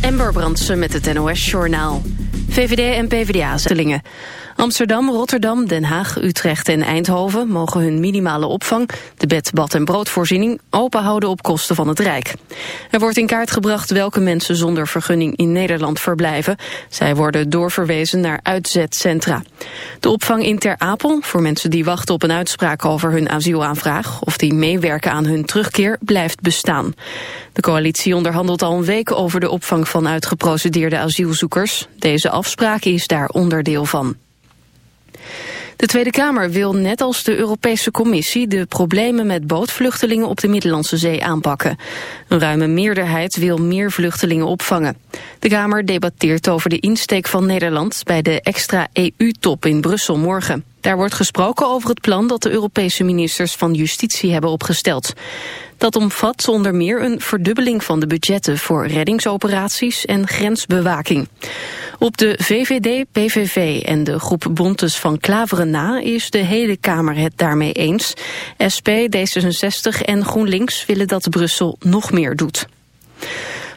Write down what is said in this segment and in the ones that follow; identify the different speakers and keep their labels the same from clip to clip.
Speaker 1: Ember Brandsen met het NOS-journaal. VVD en PvdA-stellingen. Amsterdam, Rotterdam, Den Haag, Utrecht en Eindhoven mogen hun minimale opvang, de bed, bad en broodvoorziening, open houden op kosten van het Rijk. Er wordt in kaart gebracht welke mensen zonder vergunning in Nederland verblijven. Zij worden doorverwezen naar uitzetcentra. De opvang in Ter Apel, voor mensen die wachten op een uitspraak over hun asielaanvraag of die meewerken aan hun terugkeer, blijft bestaan. De coalitie onderhandelt al een week over de opvang van uitgeprocedeerde asielzoekers. Deze afspraak is daar onderdeel van. De Tweede Kamer wil net als de Europese Commissie de problemen met bootvluchtelingen op de Middellandse Zee aanpakken. Een ruime meerderheid wil meer vluchtelingen opvangen. De Kamer debatteert over de insteek van Nederland bij de extra EU-top in Brussel morgen. Daar wordt gesproken over het plan dat de Europese ministers van Justitie hebben opgesteld. Dat omvat onder meer een verdubbeling van de budgetten voor reddingsoperaties en grensbewaking. Op de VVD, PVV en de groep Bontes van Klaveren na is de hele Kamer het daarmee eens. SP, D66 en GroenLinks willen dat Brussel nog meer doet.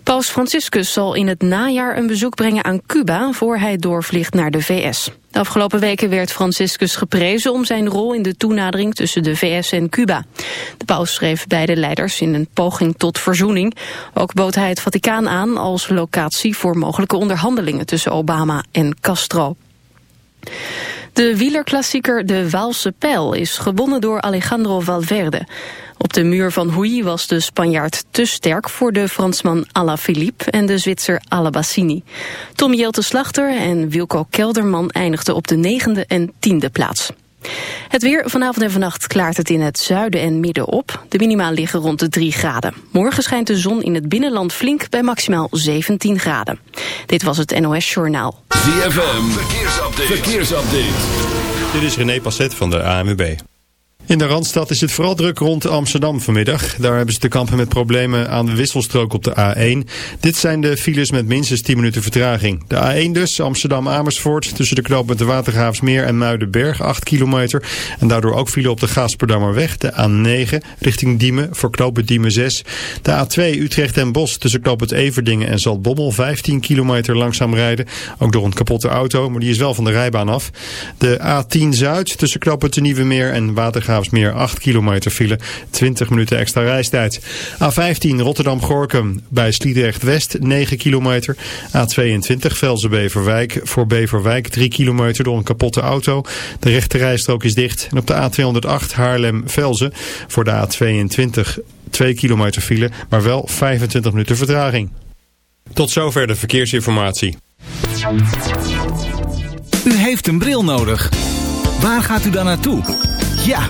Speaker 1: Paus Franciscus zal in het najaar een bezoek brengen aan Cuba voor hij doorvliegt naar de VS. De afgelopen weken werd Franciscus geprezen om zijn rol in de toenadering tussen de VS en Cuba. De paus schreef beide leiders in een poging tot verzoening. Ook bood hij het Vaticaan aan als locatie voor mogelijke onderhandelingen tussen Obama en Castro. De wielerklassieker De Waalse Pijl is gewonnen door Alejandro Valverde. Op de muur van Houy was de Spanjaard te sterk voor de Fransman Alaphilippe en de Zwitser Alabassini. Tom Jelte Slachter en Wilco Kelderman eindigden op de negende en tiende plaats. Het weer vanavond en vannacht klaart het in het zuiden en midden op. De minima liggen rond de 3 graden. Morgen schijnt de zon in het binnenland flink bij maximaal 17 graden. Dit was het NOS Journaal.
Speaker 2: ZFM, verkeersupdate. verkeersupdate.
Speaker 3: Dit is René Passet van de AMB. In de Randstad is het vooral druk rond Amsterdam vanmiddag. Daar hebben ze te kampen met problemen aan de wisselstrook op de A1. Dit zijn de files met minstens 10 minuten vertraging. De A1 dus, Amsterdam-Amersfoort, tussen de knoop met de Watergraafsmeer en Muidenberg, 8 kilometer. En daardoor ook file op de Gaasperdammerweg, de A9, richting Diemen, voor knooppunt Diemen 6. De A2 Utrecht en Bos, tussen knooppunt Everdingen en Zaltbommel, 15 kilometer langzaam rijden. Ook door een kapotte auto, maar die is wel van de rijbaan af. De A10 Zuid, tussen knooppunt de Nieuwe Meer en Meer 8 kilometer file, 20 minuten extra reistijd. A15 Rotterdam-Gorkum bij Sliedrecht-West 9 kilometer. A22 Velzen-Beverwijk voor Beverwijk 3 kilometer door een kapotte auto. De rechte rijstrook is dicht. En op de A208 Haarlem-Velzen voor de A22 2 kilometer file, maar wel 25 minuten vertraging. Tot zover de verkeersinformatie.
Speaker 4: U heeft een bril nodig. Waar gaat u dan naartoe? Ja,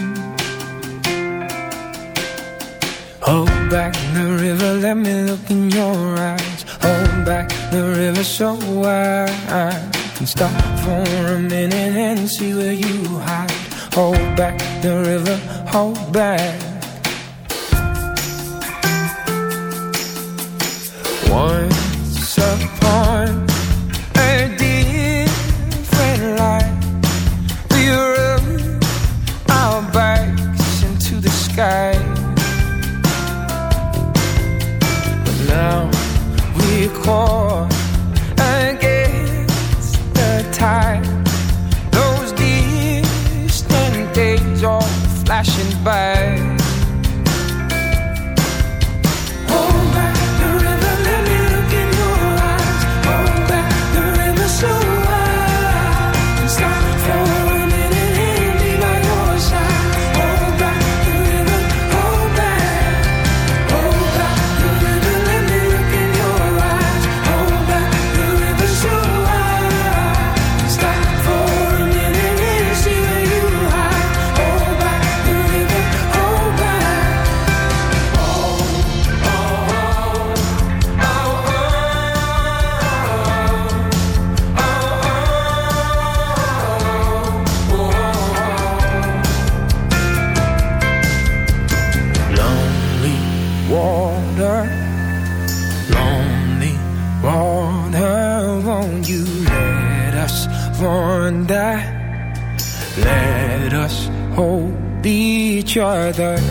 Speaker 5: Back the river, let me look in your eyes. Hold back the river so I can stop for a minute and see where you hide. Hold back the river, hold back. Once each other.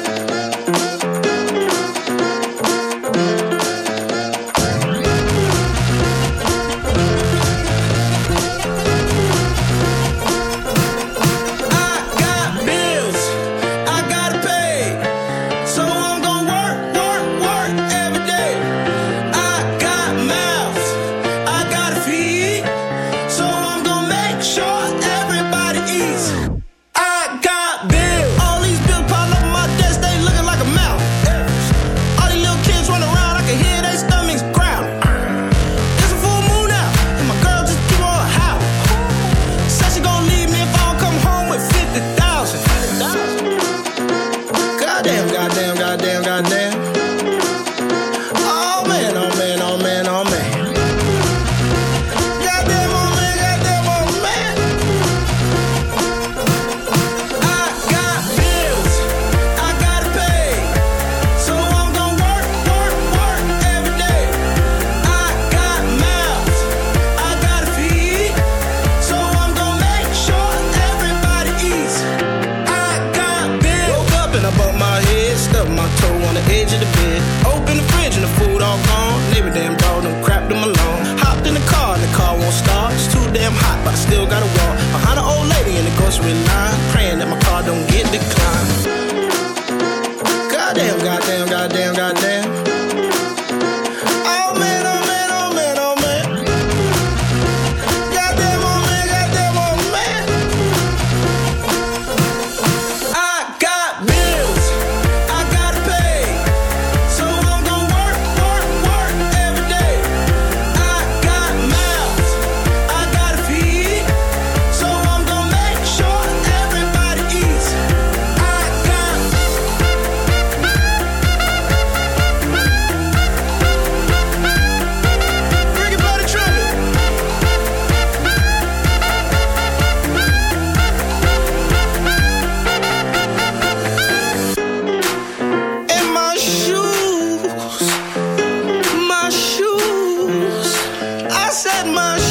Speaker 6: said my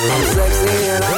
Speaker 6: I'm sexy and I'm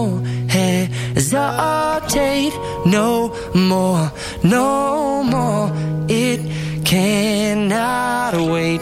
Speaker 7: hesitate no more, no more. It cannot wait.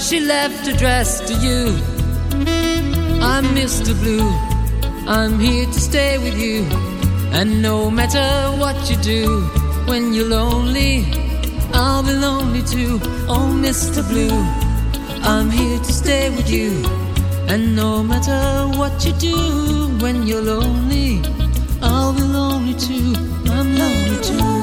Speaker 8: she left addressed to you. I'm Mr. Blue. I'm here to stay with you. And no matter what you do, when you're lonely, I'll be lonely too. Oh, Mr. Blue, I'm here to stay with you. And no matter what you do, when you're lonely, I'll be lonely too. I'm lonely too.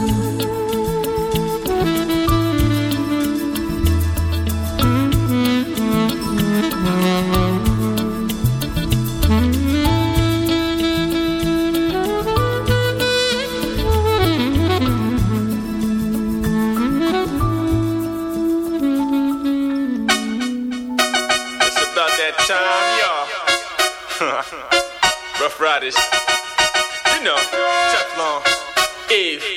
Speaker 9: Ruff Ryders. You know, Teflon, Eve.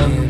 Speaker 10: Always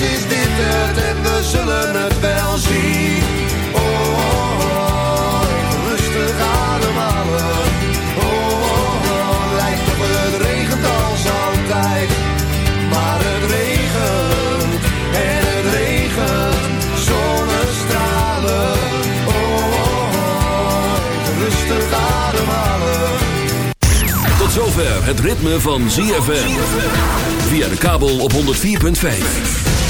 Speaker 11: Is dit het en we zullen het wel zien. Oh, oh, oh, oh rustig ademhalen. Oh, oh, oh, lijkt op het regent als altijd. Maar het regent en het regent zonnestralen. Oh, oh, oh, oh. rustig ademhalen.
Speaker 2: Tot zover het ritme van ZFM. Via de kabel op 104.5.